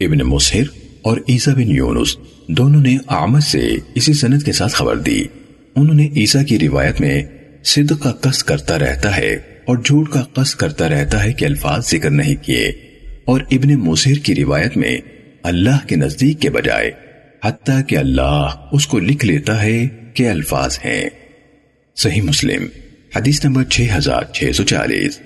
ابن مسحر اور عیسیٰ بن یونس دونوں نے آمد سے اسی سند کے ساتھ خبر دی۔ انہوں نے عیسیٰ کی روایت میں صدق کا قص کرتا رہتا ہے اور جھوٹ کا قص کرتا رہتا ہے کہ الفاظ ذکر نہیں کیے۔ اور ابن مسحر کی روایت میں اللہ کے نزدیک کے بجائے حتیٰ کہ اللہ اس کو لکھ لیتا ہے کہ الفاظ ہیں۔ صحیح مسلم، حدیث نمبر 6640